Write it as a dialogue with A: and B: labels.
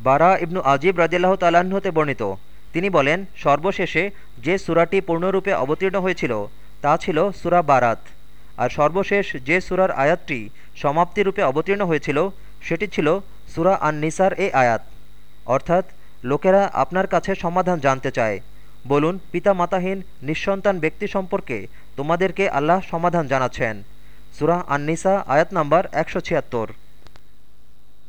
A: বারা ইবনু আজিব রাজিল্লাহ তালাহতে বর্ণিত। তিনি বলেন, সর্বশেষে যে সুরাটি পূর্ণরূপে অবতীর্ণ হয়েছিল, তা ছিল সুরা বারাত। আর সর্বশেষ যে সুরার আয়াতটি সমাপ্তিরূপে অবতীর্ণ হয়েছিল, সেটি ছিল সুরা আন নিসার এ আয়াত। অর্থাৎ, লোকেরা আপনার কাছে সমাধান জানতে চায়। বলুন পিতা মাতাহীন নিঃসন্তান ব্যক্তি সম্পর্কে তোমাদেরকে আল্লাহ সমাধান জানাচ্ছেন। সুরা আননিসা আয়াত নাম্বার একশো ছিয়াত্তর।